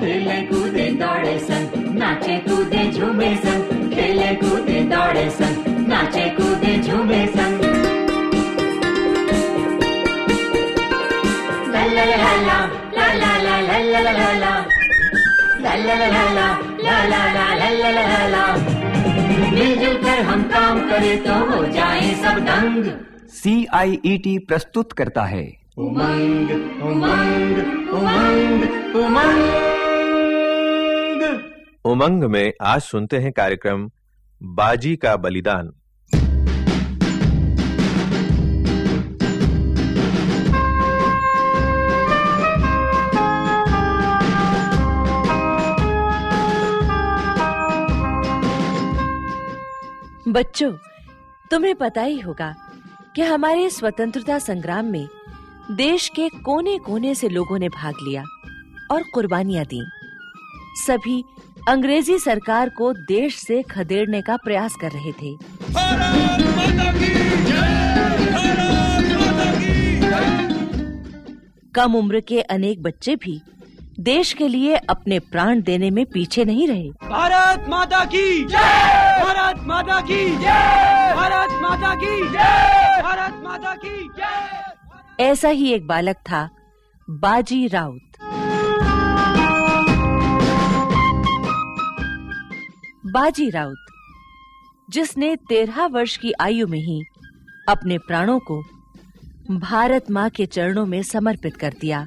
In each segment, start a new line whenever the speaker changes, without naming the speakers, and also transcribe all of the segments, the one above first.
खेले कूदे दौड़े सन नाचे कूदे झूमे सन खेले कूदे दौड़े सन नाचे कूदे झूमे सन ला ला ला मिलजुल कर हम काम करें तो हो जाए सब दंग
सी आई ई टी प्रस्तुत करता है।
उमंग उमंग उमंग उमंग।
उमंग में आज सुनते हैं कार्यक्रम बाजी का बलिदान।
बच्चों तुम्हें पता ही होगा कि हमारे स्वतंत्रता संग्राम में देश के कोने-कोने से लोगों ने भाग लिया और कुर्बानियाँ दी। सभी अंग्रेज़ी सरकार को देश से खदेड़ने का प्रयास कर रहे थे। कम उम्र के अनेक बच्चे भी देश के लिए अपने प्राण देने में पीछे नहीं रहे।
भारत माता की जय! भारत माता की जय! भारत माता की जय! भारत माता की जय!
ऐसा ही एक बालक था बाजी राउत। बाजी राउत जिसने तेरह वर्ष की आयु में ही अपने प्राणों को भारत माँ के चरणों में समर्पित कर दिया।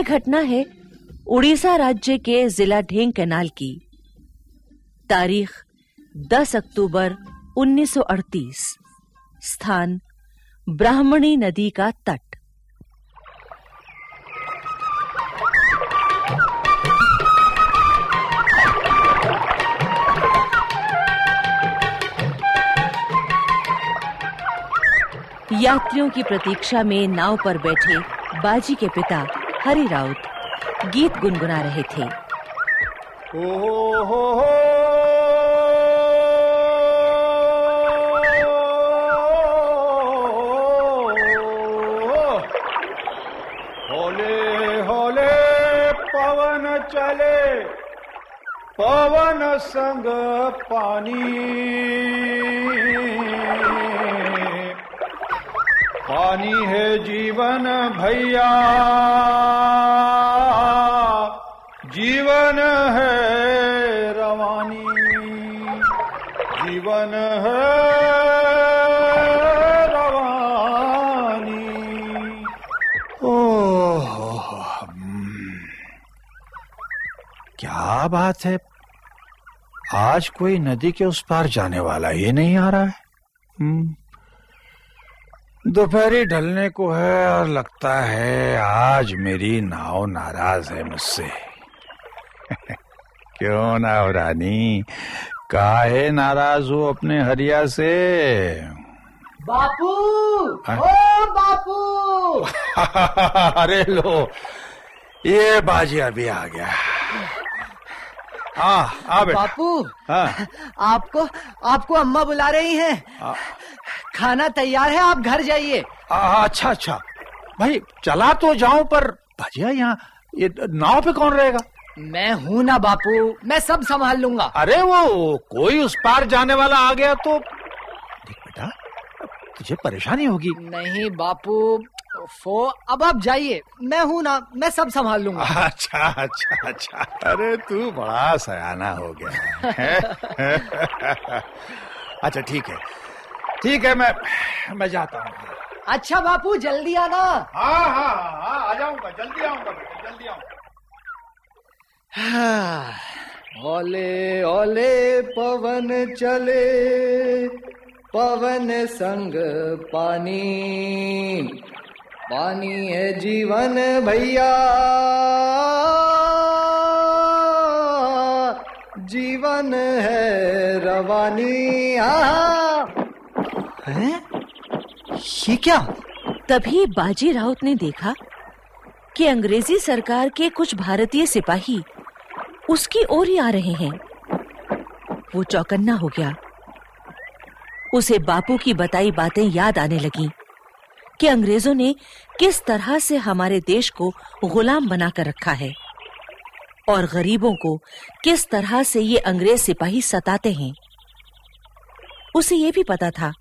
ये घटना है उड़ीसा राज्य के जिला ढेंग कैनाल की। तारीख 10 अक्टूबर 1938 स्थान, ब्राह्मणी नदी का तट। यात्रियों की प्रतीक्षा में नाव पर बैठे बाजी के पिता हरि राउत गीत गुनगुना रहे थे।
हो हो हो। हो पवन चले, पवन संग पानी। पानी है जीवन भैया। जीवन है रवानी। जीवन है रवानी। हम्म। क्या बात है। आज कोई नदी के उस पार जाने वाला ये नहीं आ रहा है। हम्म। दोपहरी ढलने को है और लगता है आज मेरी नाव नाराज़ है मुझसे। क्यों ना हो रानी? काहे नाराज़ हो अपने हरिया से?
बापू!
हाँ?
ओ बापू!
अरे लो ये बाजी अभी आ गया। हाँ आ बेटा।
बापू
हाँ।
आपको आपको अम्मा बुला रही हैं। खाना तैयार है आप घर जाइए।
आ, अच्छा अच्छा। भाई चला तो जाऊँ पर भजिया यहाँ ये नाव पे कौन रहेगा?
मैं हूँ ना बापू मैं सब संभाल लूँगा।
अरे वो कोई उस पार जाने वाला आ गया तो देख बेटा तुझे परेशानी होगी।
नहीं बापू फो अब आप जाइए। मैं हूँ ना मैं सब संभाल लूँगा।
अच्छा अच्छा अच्छा। अरे तू बड़ा सयाना हो गया अच्छा ठीक है। ठीक है मैं मैं जाता हूँ।
अच्छा बापू जल्दी आना।
हाँ हाँ हाँ आ जाऊँगा। जल्दी आऊँगा बेटा जल्दी आऊँगा।
ओले ओले पवन चले। पवन संग पानी। पानी है जीवन भैया। जीवन है रवानी। आ हैं? ये क्या?
तभी बाजी राउत ने देखा कि अंग्रेज़ी सरकार के कुछ भारतीय सिपाही उसकी ओर ही आ रहे हैं। वो चौकन्ना हो गया। उसे बापू की बताई बातें याद आने लगी। कि अंग्रेज़ों ने किस तरह से हमारे देश को गुलाम बनाकर रखा है और गरीबों को किस तरह से ये अंग्रेज़ सिपाही सताते हैं। उसे ये भी पता था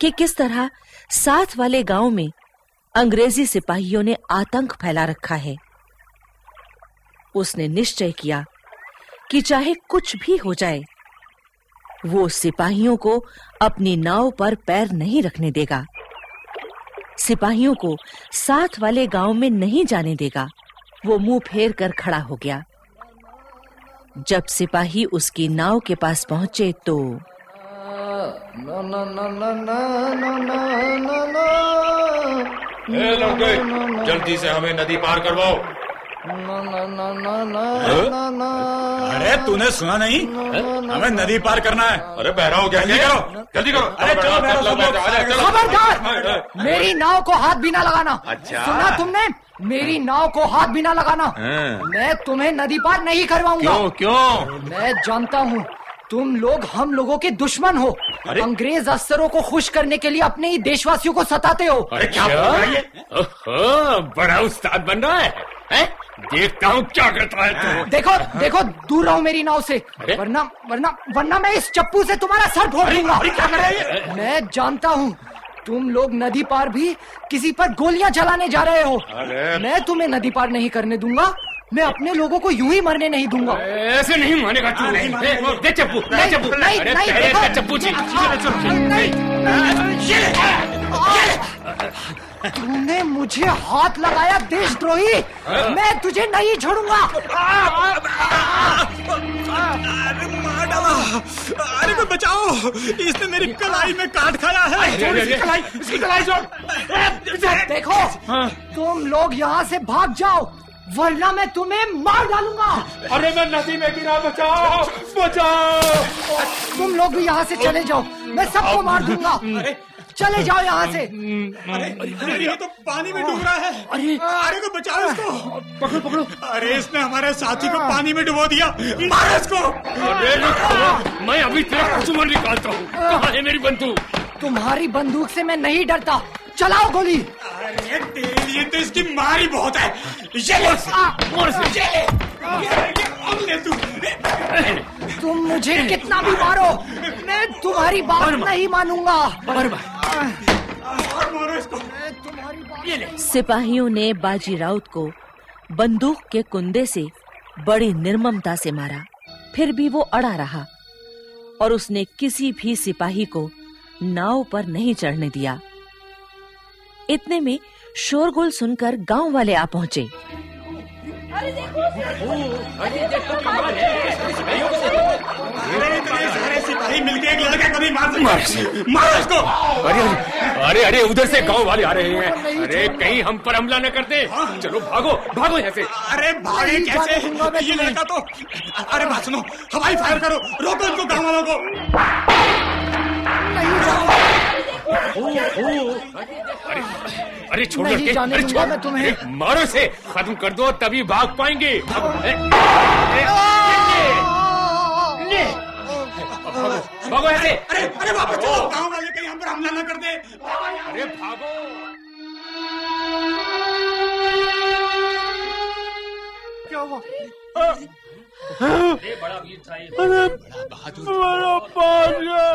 कि किस तरह साथ वाले गाँव में अंग्रेज़ी सिपाहियों ने आतंक फैला रखा है। उसने निश्चय किया कि चाहे कुछ भी हो जाए, वो सिपाहियों को अपनी नाव पर पैर नहीं रखने देगा। सिपाहियों को साथ वाले गाँव में नहीं जाने देगा वो मुँह फेर कर खड़ा हो गया जब सिपाही उसकी नाव के पास पहुँचे तो
ए लड़के जल्दी से हमें नदी पार करवाओ
अरे तूने सुना नहीं? हमें नदी पार करना है।
अरे बहरा हो गया
जल्दी करो।
जल्दी करो।
अरे चलो।
खबरदार! मेरी नाव को हाथ भी ना लगाना।
अच्छा।
सुना तुमने? मेरी नाव को हाथ भी ना लगाना। मैं तुम्हें नदी पार नहीं करवाऊँगा।
क्यों क्यों?
मैं जानता हूँ तुम लोग हम लोगों के दुश्मन हो।
अरे?
अंग्रेज़ अफसरों को खुश करने के लिए अपने ही देशवासियों को सताते हो।
अरे क्या बोल रहा है
ओहो, बड़ा उस्ताद बन रहा है, हैं? देखता हूँ क्या करता है तू
देखो देखो दूर रहो मेरी नाव से वरना वरना वरना मैं इस चप्पू से तुम्हारा सर फोड़ दूँगा
क्या कर रहा है
मैं जानता हूँ तुम लोग नदी पार भी किसी पर गोलियाँ चलाने जा रहे हो मैं तुम्हें नदी पार नहीं करने दूँगा मैं अपने लोगों को यूँ ही मरने नहीं दूँगा
ऐसे नहीं मानेगा तू
नहीं
दे चप्पू दे चप्पू
नहीं, नहीं, देखो।
चप्पू छी
तूने मुझे हाथ लगाया देशद्रोही। मैं तुझे नहीं छोड़ूँगा।
मार डाला अरे मैं बचाओ। इसने मेरी कलाई में काट खाया है।
अरे, अरे, अरे।
इसकी कलाई छोड़।
देखो तुम लोग यहाँ से भाग जाओ वरना मैं तुम्हें मार डालूँगा।
अरे मैं नदी में गिरा बचाओ बचाओ।
तुम लोग भी यहाँ से चले जाओ मैं सबको मार दूँगा। चले जाओ यहाँ से।
अरे अरे ये तो पानी में डूब रहा है।
अरे
अरे को बचाओ इसको। पकड़ो पकड़ो। अरे इसने हमारे साथी को पानी में डुबो दिया। मारो इसको।
अरे मैं अभी तेरा कचूमर निकालता हूँ। कहाँ है मेरी बंदूक।
तुम्हारी बंदूक से मैं नहीं डरता। चलाओ गोली।
अरे तेरे लिए तो इसकी मारी बहुत है। ये ले।
और से।
ये ले। अब ले तू।
तुम मुझे कितना भी मारो। मैं तुम्हारी बात नहीं मानूँगा।
और मारो इसको
तुम्हारी बात
सिपाहियों ने बाजी राउत को बंदूक के कुंदे से बड़ी निर्ममता से मारा। फिर भी वो अड़ा रहा और उसने किसी भी सिपाही को नाव पर नहीं चढ़ने दिया। इतने में शोरगुल सुनकर गाँव वाले आ पहुँचे।
अरे इतने सारे सिपाही मिलके एक लड़के को नहीं मार सकते मारो इसको
अरे अरे अरे अरे उधर से गाँव वाले आ रहे हैं अरे कहीं हम पर हमला न करते चलो भागो भागो यहाँ से
अरे भागे कैसे ये लड़का तो अरे बात सुनो हवाई फायर करो रोको इनको गाँव वालों को
नहीं जाने
अरे छोड़
नहीं
लड़के,
जाने
अरे छोड़।
मैं तुम्हें।
मारो से खत्म कर दो तभी भाग पाएँगे भागो। यहाँ से
अरे अरे वापस चलो। गाँव वाले कहीं हम पर हमला न कर दे।
अरे भागो।
क्या हुआ?
मेरा बादशाह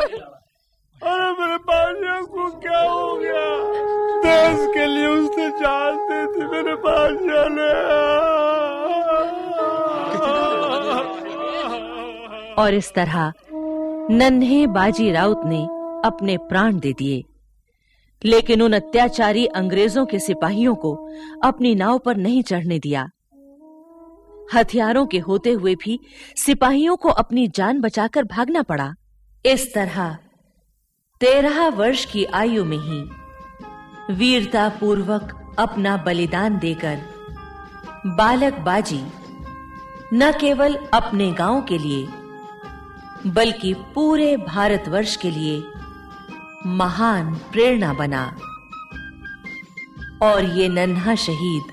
अरे मेरे बादशाह को क्या हो गया? देश के लिए उसने जान दी थी मेरे बादशाह ने
और इस तरह नन्हे बाजी राउत ने अपने प्राण दे दिए। लेकिन उन अत्याचारी अंग्रेज़ों के सिपाहियों को अपनी नाव पर नहीं चढ़ने दिया। हथियारों के होते हुए भी सिपाहियों को अपनी जान बचाकर भागना पड़ा। इस तरह तेरह वर्ष की आयु में ही वीरता पूर्वक अपना बलिदान देकर बालक बाजी न केवल अपने गाँव के लिए बल्कि पूरे भारतवर्ष के लिए महान प्रेरणा बना। और ये नन्हा शहीद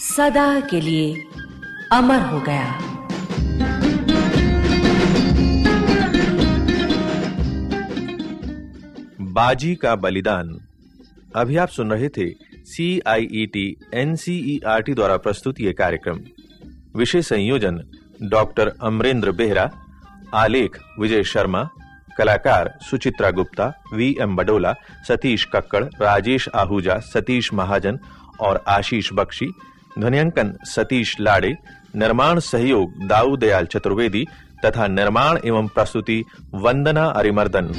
सदा के लिए अमर हो गया।
बाजी का बलिदान। अभी आप सुन रहे थे C I E T N C E R T द्वारा प्रस्तुत ये कार्यक्रम। विषय संयोजन डॉक्टर अमरेंद्र बेहरा आलेख, विजय शर्मा, कलाकार सुचित्रा गुप्ता, वी एम बडोला, सतीश कक्कड़, राजेश आहूजा, सतीश महाजन और आशीष बख्शी, ध्वनियांकन सतीश लाड़े, निर्माण सहयोग दाऊ दयाल चतुर्वेदी तथा निर्माण एवं प्रस्तुति वंदना अरिमर्दन।